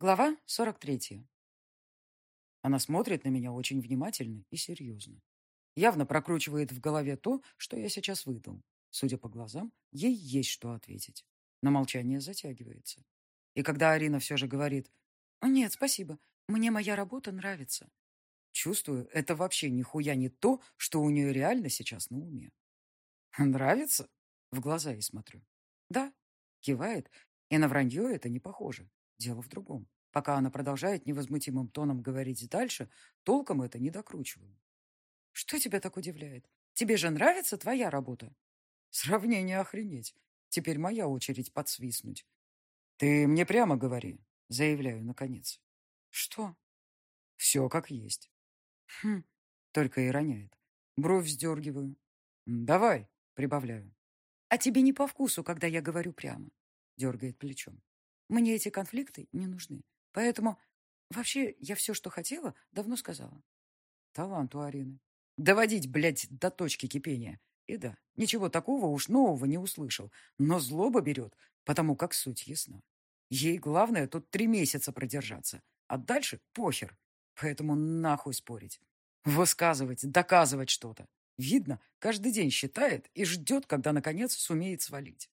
Глава 43. Она смотрит на меня очень внимательно и серьезно. Явно прокручивает в голове то, что я сейчас выдал. Судя по глазам, ей есть что ответить. Но молчание затягивается. И когда Арина все же говорит «Нет, спасибо, мне моя работа нравится», чувствую, это вообще нихуя не то, что у нее реально сейчас на уме. «Нравится?» В глаза ей смотрю. «Да», кивает, и на вранье это не похоже. Дело в другом. Пока она продолжает невозмутимым тоном говорить дальше, толком это не докручиваю. Что тебя так удивляет? Тебе же нравится твоя работа? Сравнение охренеть. Теперь моя очередь подсвистнуть. Ты мне прямо говори, заявляю наконец. Что? Все как есть. Хм, только и роняет. Бровь вздергиваю. Давай, прибавляю. А тебе не по вкусу, когда я говорю прямо. Дергает плечом. Мне эти конфликты не нужны. Поэтому вообще я все, что хотела, давно сказала. Талант у Арины. Доводить, блядь, до точки кипения. И да, ничего такого уж нового не услышал. Но злоба берет, потому как суть ясна. Ей главное тут три месяца продержаться. А дальше похер. Поэтому нахуй спорить. Высказывать, доказывать что-то. Видно, каждый день считает и ждет, когда, наконец, сумеет свалить.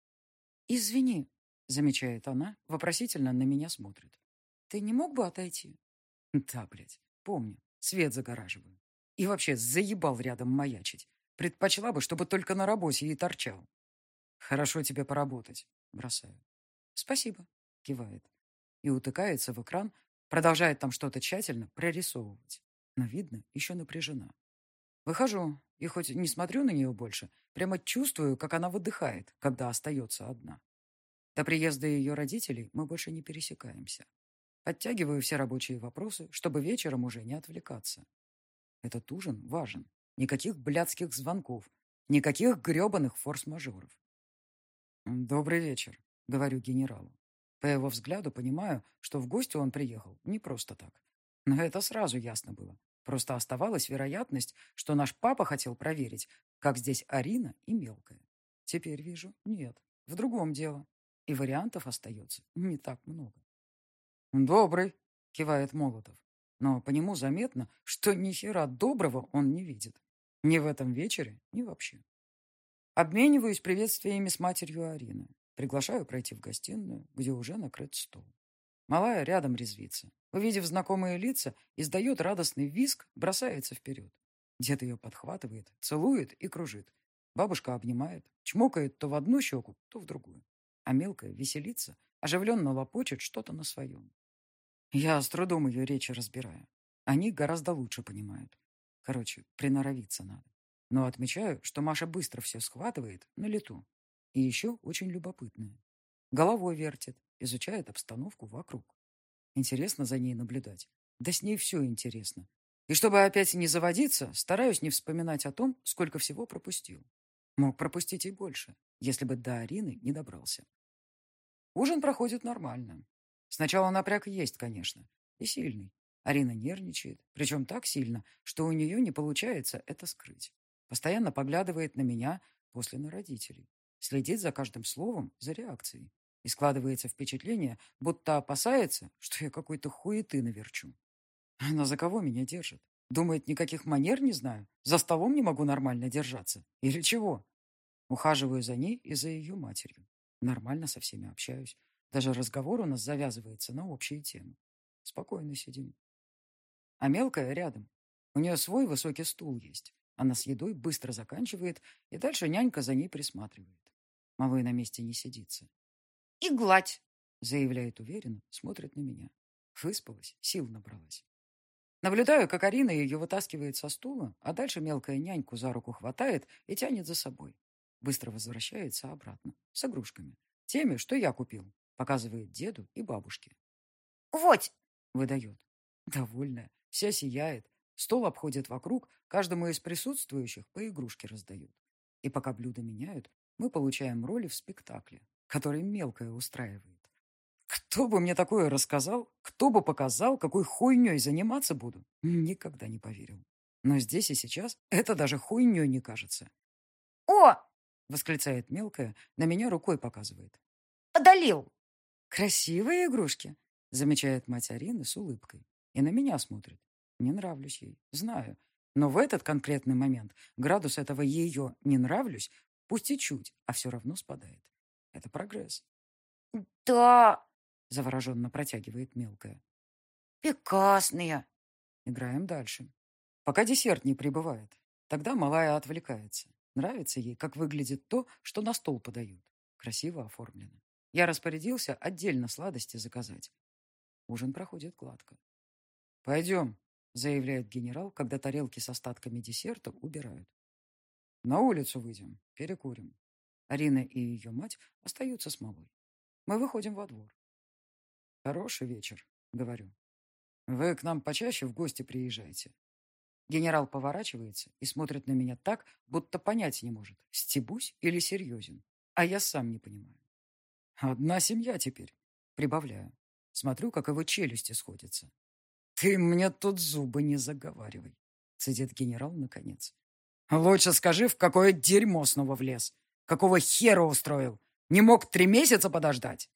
«Извини», Замечает она, вопросительно на меня смотрит. Ты не мог бы отойти? Да, блядь, помню. Свет загораживаю. И вообще заебал рядом маячить. Предпочла бы, чтобы только на работе и торчал. Хорошо тебе поработать. Бросаю. Спасибо. Кивает. И утыкается в экран, продолжает там что-то тщательно прорисовывать. Но видно, еще напряжена. Выхожу, и хоть не смотрю на нее больше, прямо чувствую, как она выдыхает, когда остается одна. До приезда ее родителей мы больше не пересекаемся. Подтягиваю все рабочие вопросы, чтобы вечером уже не отвлекаться. Этот ужин важен. Никаких блядских звонков, никаких гребаных форс-мажоров. «Добрый вечер», — говорю генералу. По его взгляду понимаю, что в гости он приехал не просто так. Но это сразу ясно было. Просто оставалась вероятность, что наш папа хотел проверить, как здесь Арина и Мелкая. Теперь вижу, нет, в другом дело и вариантов остается не так много. «Добрый», — кивает Молотов, но по нему заметно, что ни хера доброго он не видит. Ни в этом вечере, ни вообще. Обмениваюсь приветствиями с матерью Арины. Приглашаю пройти в гостиную, где уже накрыт стол. Малая рядом резвится. Увидев знакомые лица, издает радостный визг, бросается вперед. Дед ее подхватывает, целует и кружит. Бабушка обнимает, чмокает то в одну щеку, то в другую а мелкая веселится, оживленно лопочет что-то на своем. Я с трудом ее речи разбираю. Они гораздо лучше понимают. Короче, приноровиться надо. Но отмечаю, что Маша быстро все схватывает на лету. И еще очень любопытная. Головой вертит, изучает обстановку вокруг. Интересно за ней наблюдать. Да с ней все интересно. И чтобы опять не заводиться, стараюсь не вспоминать о том, сколько всего пропустил. Мог пропустить и больше, если бы до Арины не добрался. Ужин проходит нормально. Сначала напряг есть, конечно, и сильный. Арина нервничает, причем так сильно, что у нее не получается это скрыть. Постоянно поглядывает на меня, после на родителей. Следит за каждым словом, за реакцией. И складывается впечатление, будто опасается, что я какой-то хуеты наверчу. Она за кого меня держит? Думает, никаких манер не знаю? За столом не могу нормально держаться? Или чего? Ухаживаю за ней и за ее матерью. Нормально со всеми общаюсь. Даже разговор у нас завязывается на общие темы. Спокойно сидим. А мелкая рядом. У нее свой высокий стул есть. Она с едой быстро заканчивает, и дальше нянька за ней присматривает. Малой на месте не сидится. «И гладь!» — заявляет уверенно, смотрит на меня. Выспалась, сил набралась. Наблюдаю, как Арина ее вытаскивает со стула, а дальше мелкая няньку за руку хватает и тянет за собой. Быстро возвращается обратно, с игрушками. Теми, что я купил. Показывает деду и бабушке. «Вот!» — выдает. Довольная, вся сияет. Стол обходит вокруг, каждому из присутствующих по игрушке раздают. И пока блюда меняют, мы получаем роли в спектакле, который мелкая устраивает. Кто бы мне такое рассказал, кто бы показал, какой хуйней заниматься буду, никогда не поверил. Но здесь и сейчас это даже хуйней не кажется. «О!» — восклицает мелкая, на меня рукой показывает. «Одолел!» «Красивые игрушки!» — замечает мать Арины с улыбкой. И на меня смотрит. Не нравлюсь ей, знаю. Но в этот конкретный момент градус этого ее «не нравлюсь» пусть и чуть, а все равно спадает. Это прогресс. Да, завороженно протягивает мелкая. Прекрасные. Играем дальше. Пока десерт не прибывает. Тогда малая отвлекается. Нравится ей, как выглядит то, что на стол подают. Красиво оформлено. Я распорядился отдельно сладости заказать. Ужин проходит гладко. «Пойдем», — заявляет генерал, когда тарелки с остатками десерта убирают. «На улицу выйдем, перекурим». Арина и ее мать остаются с малой. Мы выходим во двор. «Хороший вечер», — говорю. «Вы к нам почаще в гости приезжаете». Генерал поворачивается и смотрит на меня так, будто понять не может, стебусь или серьезен. А я сам не понимаю. «Одна семья теперь», — прибавляю. Смотрю, как его челюсти сходятся. «Ты мне тут зубы не заговаривай», — цедит генерал наконец. «Лучше скажи, в какое дерьмо снова влез. Какого хера устроил? Не мог три месяца подождать?»